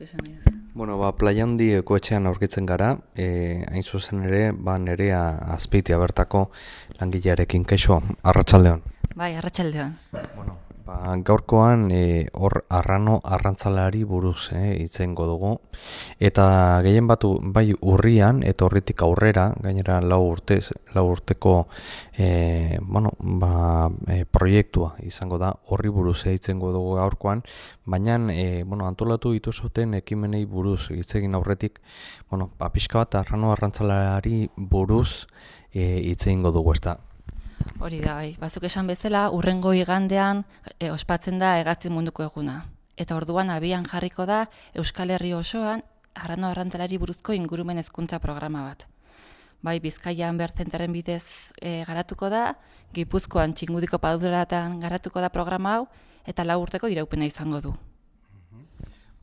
esan Bueno, ba, playa handi ekoetxean aurkitzen gara, e, hain zuzen ere, ba, nerea azpitia bertako langilearekin, kaixo, arratsaldeon. Bai, arratsaldeon. Gaurkoan e, hor arrano arrantzalari buruz e, itzen dugu. Eta gehien batu bai urrian eta horretik aurrera, gainera lau, urtez, lau urteko e, bueno, ba, e, proiektua izango da horri buruz eitzen dugu gaurkoan. Baina e, bueno, antolatu dituzuten ekimenei buruz itzegin aurretik, bueno, ba, pixka bat arrano arrantzalari buruz e, itzen dugu ez da. Hori da, bai. Bazuk esan bezala, urrengo igandean e, ospatzen da egazti munduko eguna. Eta orduan abian jarriko da Euskal Herri osoan arrano arrantzalari buruzko ingurumen hezkuntza programa bat. Bai, Bizkaian bertzentaren bidez e, garatuko da, Gipuzkoan txingudiko paduratan garatuko da programa hau, eta lau urteko iraupena izango du.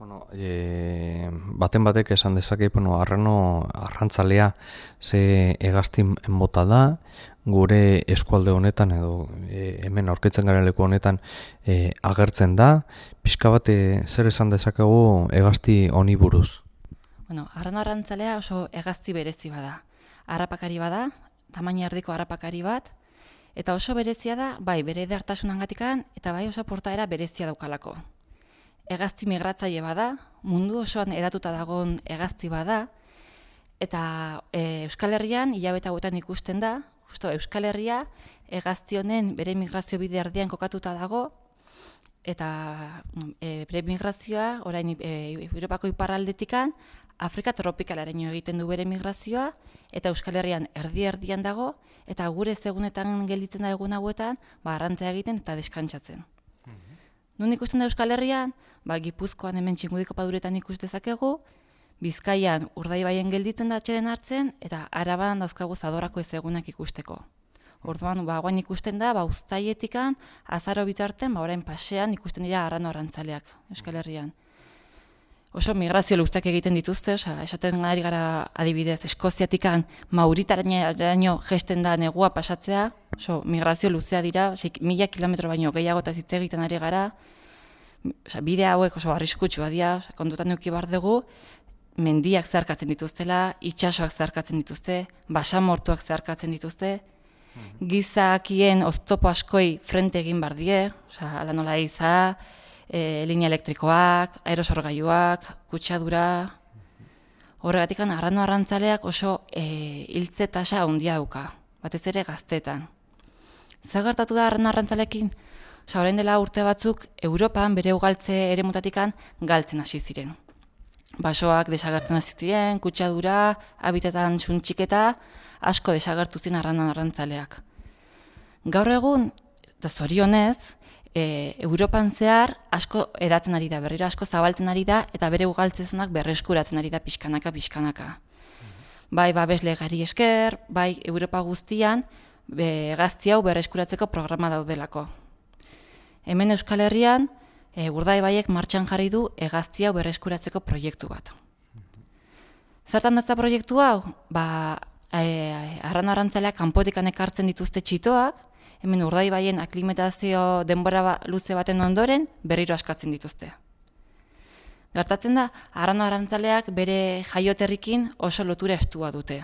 Bueno, e, baten batek esan dezake, bueno, arrano arrantzalea ze egaztin mota da, gure eskualde honetan edo e, hemen aurkitzen garen leku honetan e, agertzen da, pixka bate zer esan dezakegu egazti honi buruz? Bueno, arrano arrantzalea oso egazti berezi bada. Arrapakari bada, tamaina erdiko arrapakari bat, eta oso berezia da, bai, bere edartasunan gatikan, eta bai oso portaera berezia daukalako. Egazti migratzaile bada, mundu osoan edatuta dagoen egazti bada, eta e, Euskal Herrian, hilabeta ikusten da, justo Euskal Herria egaztionen bere migrazio bide erdian kokatuta dago eta e, bere migrazioa orain e, Europako iparraldetikan Afrika tropikalaren egiten du bere migrazioa eta Euskal Herrian erdi erdian dago eta gure segunetan gelditzen da egun hauetan ba egiten eta deskantsatzen. Mm Nun ikusten da Euskal Herrian, ba Gipuzkoan hemen txingudiko paduretan ikus dezakegu, Bizkaian urdaibaien gelditzen da atxeden hartzen eta araban dauzkagu zadorako ezegunak ikusteko. Orduan, ba, guain ikusten da, ba, ustaietikan, azaro bitarten, ba, orain pasean ikusten dira arrano arantzaleak, Euskal Herrian. Oso migrazio luztak egiten dituzte, oza, esaten gari gara adibidez, Eskoziatikan mauritaraino gesten da negua pasatzea, oso migrazio luzea dira, mila kilometro baino gehiago eta zitze egiten ari gara, oza, bide hauek oso arriskutsua dira, kontutan nuki bar dugu, mendiak zeharkatzen dituztela, itsasoak zeharkatzen dituzte, basamortuak zeharkatzen dituzte, mhm. gizakien oztopo askoi frente egin bar die, osea, ala nola iza, e, linea elektrikoak, aerosorgailuak, kutsadura, horregatik arrano arrantzaleak oso e, iltze tasa handia dauka, batez ere gaztetan. Zer gertatu da arrano arrantzalekin? Osa, orain dela urte batzuk, Europan bere ugaltze ere mutatikan galtzen hasi ziren basoak desagertzen hasi ziren, kutsadura, habitetan suntxiketa, asko desagertu ziren arranan arrantzaleak. Gaur egun, eta zorionez, e, Europan zehar asko edatzen ari da, berriro asko zabaltzen ari da, eta bere ugaltzezunak berreskuratzen ari da pixkanaka, pixkanaka. Bai, babesle gari esker, bai, Europa guztian, be, gazti hau berreskuratzeko programa daudelako. Hemen Euskal Herrian, e, urdai baiek martxan jarri du egaztia berreskuratzeko proiektu bat. Zertan datza proiektu hau? Ba, e, arran arrantzaleak kanpotikan ekartzen dituzte txitoak, hemen urdai baien aklimatazio denbora ba, luze baten ondoren berriro askatzen dituzte. Gertatzen da, arran arantzaleak bere jaioterrikin oso lotura estua dute.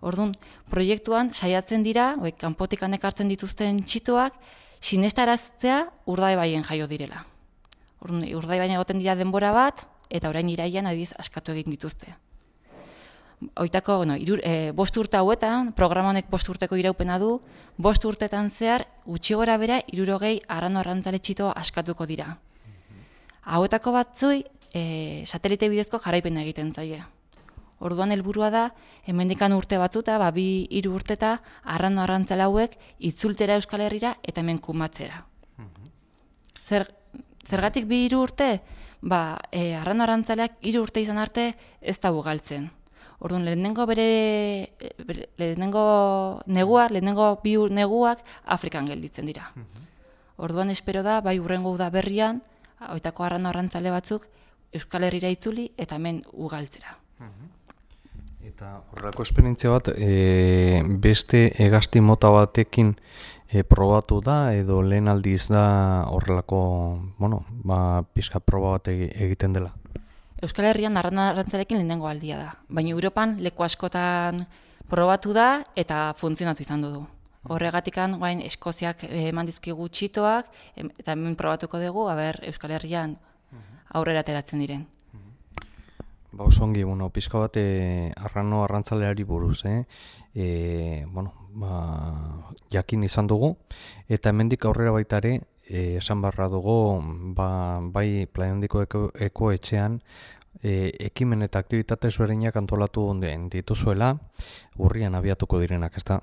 Orduan, proiektuan saiatzen dira, oi, kanpotikan ekartzen dituzten txitoak, sinestaraztea urdai baien jaio direla urdai baina egoten dira denbora bat, eta orain iraian adiz askatu egin dituzte. Oitako, bueno, irur, e, bost urte hauetan, programa honek bost urteko iraupena du, bost urtetan zehar, gutxi gora bera, irurogei arrano arrantzale txito askatuko dira. Hauetako batzui, e, satelite bidezko jaraipena egiten zaie. Orduan helburua da, hemendikan urte batuta, ba, bi hiru urteta, arrano arrantzale hauek, itzultera Euskal Herrira eta hemen kumatzera. Zer, Zergatik bi hiru urte? Ba, e, arrano arantzaleak hiru urte izan arte ez da bugaltzen. Orduan, lehenengo bere, bere lehenengo negua, lehenengo bi neguak Afrikan gelditzen dira. Mhm. Orduan, espero da, bai urrengo da berrian, oitako arrano arrantzale batzuk, Euskal Herriera itzuli eta hemen ugaltzera. Mhm. Eta horrelako esperientzia bat, e, beste egazti mota batekin e, probatu da edo lehen aldiz da horrelako, bueno, ba, pizka proba bat egiten dela? Euskal Herrian arrana arrantzalekin lehenengo aldia da. Baina Europan leku askotan probatu da eta funtzionatu izan du. Horregatikan, guain, Eskoziak eman dizkigu txitoak, eta hemen probatuko dugu, aber, Euskal Herrian aurrera ateratzen diren. Ba, oso ongi, bueno, pizka bat e, arrano arrantzaleari buruz, eh? E, bueno, ba, jakin izan dugu, eta hemendik aurrera baita ere, e, esan barra dugu, ba, bai Plaiondiko eko, eko etxean, e, ekimen eta aktivitate ezberdinak antolatu den dituzuela, urrian abiatuko direnak, ezta?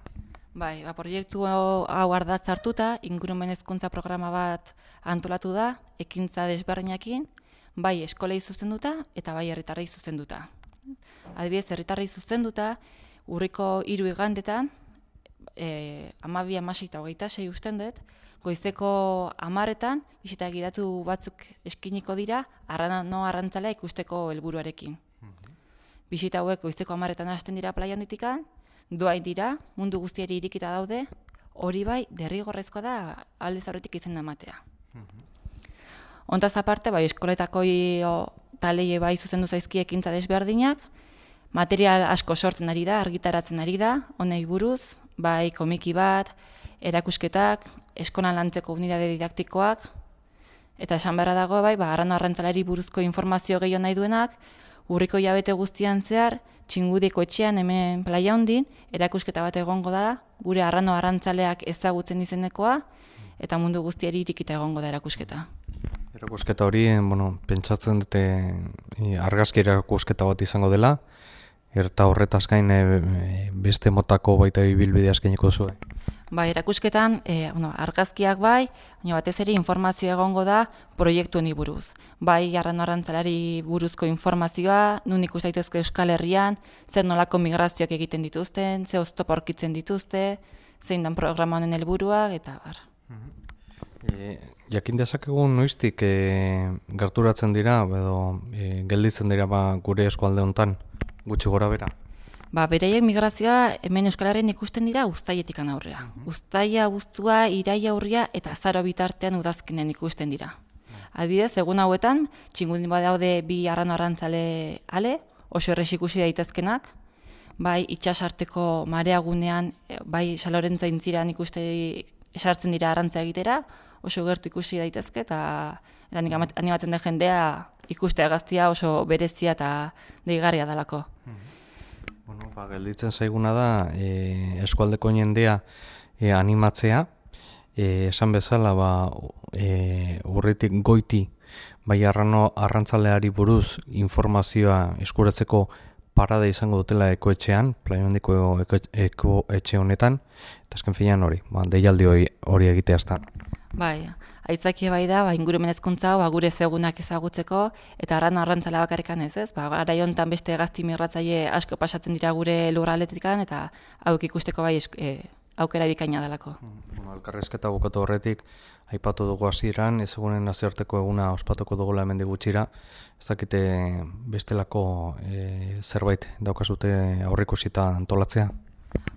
Bai, ba, proiektu hau hau ingurumen hezkuntza programa bat antolatu da, ekintza desberdinekin, bai eskolei zuzenduta eta bai herritarrei zuzenduta. Adibidez, herritarrei zuzenduta, urriko hiru igandetan, e, amabi, amasei eta hogeita sei usten dut, goizeko amaretan, bisita gidatu batzuk eskiniko dira, arrano arrantzalea ikusteko helburuarekin. Bisita hauek goizeko amaretan hasten dira playa handitikan, doain dira, mundu guztiari irikita daude, hori bai, derrigorrezkoa da aldez aurretik izena ematea. Hontaz aparte, bai, eskoletako talei bai zuzendu zaizki ekintza desberdinak, material asko sortzen ari da, argitaratzen ari da, honei buruz, bai komiki bat, erakusketak, eskolan lantzeko unidade didaktikoak, eta esan beharra dago, bai, ba, arrano arrantzalari buruzko informazio gehiago nahi duenak, urriko jabete guztian zehar, txingudiko etxean hemen playa hondin, erakusketa bat egongo da, gure arrano arrantzaleak ezagutzen izenekoa, eta mundu guztiari irikita egongo da erakusketa. Erakusketa hori, bueno, pentsatzen dute e, argazki erakusketa bat izango dela, eta horretaz gain e, beste motako baita ibilbidea eskainiko zuen. Bai, erakusketan, e, bueno, argazkiak bai, baina batez ere informazio egongo da proiektu honi buruz. Bai, arrantzalari buruzko informazioa, nun ikus daitezke Euskal Herrian, zer nolako migrazioak egiten dituzten, ze aurkitzen dituzte, zein dan programa honen helburuak eta bar. E, jakin dezakegu noiztik e, gerturatzen dira, edo e, gelditzen dira ba, gure eskualde hontan gutxi gora bera. Ba, bereiek migrazioa hemen Euskal Herrian ikusten dira uztaietik aurrera. Uztaia, guztua, iraia aurria eta azaro bitartean udazkenen ikusten dira. Adibidez, egun hauetan, txingudin badaude bi arrano arrantzale ale, oso errez ikusi daitezkenak, bai itxasarteko mareagunean, e, bai salorentza intziran ikuste esartzen dira arrantza egitera, oso gertu ikusi daitezke eta eta nik animatzen da jendea ikustea gaztia oso berezia eta deigarria dalako. Bueno, ba, gelditzen zaiguna da e, eskualdeko jendea e, animatzea, e, esan bezala ba, e, urritik goiti bai arrano arrantzaleari buruz informazioa eskuratzeko parada izango dutela ekoetxean, plaionendiko eko, eko etxe honetan, eta azken finean hori, ba, deialdi hori, hori egitea ezta. Bai, aitzakia bai da, ba, ingurumen hezkuntza ba, gure zegunak ezagutzeko, eta arrano arrantzala bakarrikan ez, ez? Ba, gara hontan beste gazti migratzaile asko pasatzen dira gure lurraletikan, eta hauek ikusteko bai esk- e, aukera bikaina dalako. Bueno, elkarrezketa bukatu horretik, aipatu dugu hasieran, ezagunen nazioarteko eguna ospatuko dugula hemendik gutxira, ez dakite bestelako e, zerbait daukazute aurrikusita antolatzea.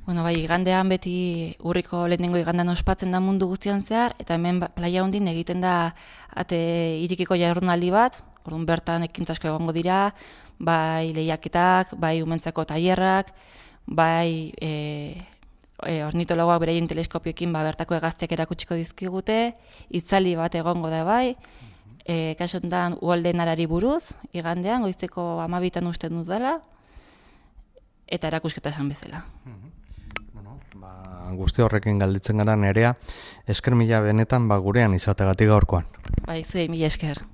Bueno, bai, igandean beti urriko lehenengo igandean ospatzen da mundu guztian zehar, eta hemen ba- playa hondin egiten da ate irikiko jardunaldi bat, orduan bertan ekintza asko egongo dira, bai lehiaketak, bai umentzako tailerrak, bai e, e, ornitologoak beraien teleskopioekin ba, bertako hegaztiak erakutsiko dizkigute, itzali bat egongo da bai, e, kaso honetan uoldenarari buruz, igandean, goizteko amabitan usten dut dela, eta erakusketa esan bezala. Bueno, ba, guzti horrekin galditzen gara nerea, esker mila benetan ba, gurean izategatik gaurkoan. Bai, zuei mila esker.